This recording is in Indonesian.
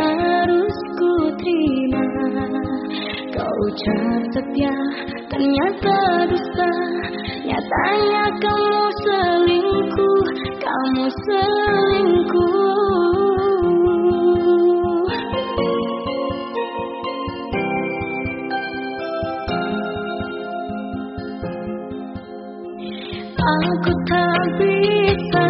harus ku terima. Kau ucap setia ya, ternyata dusta. Nyatanya kamu selingkuh Kamu selingkuh. Aku tak bisa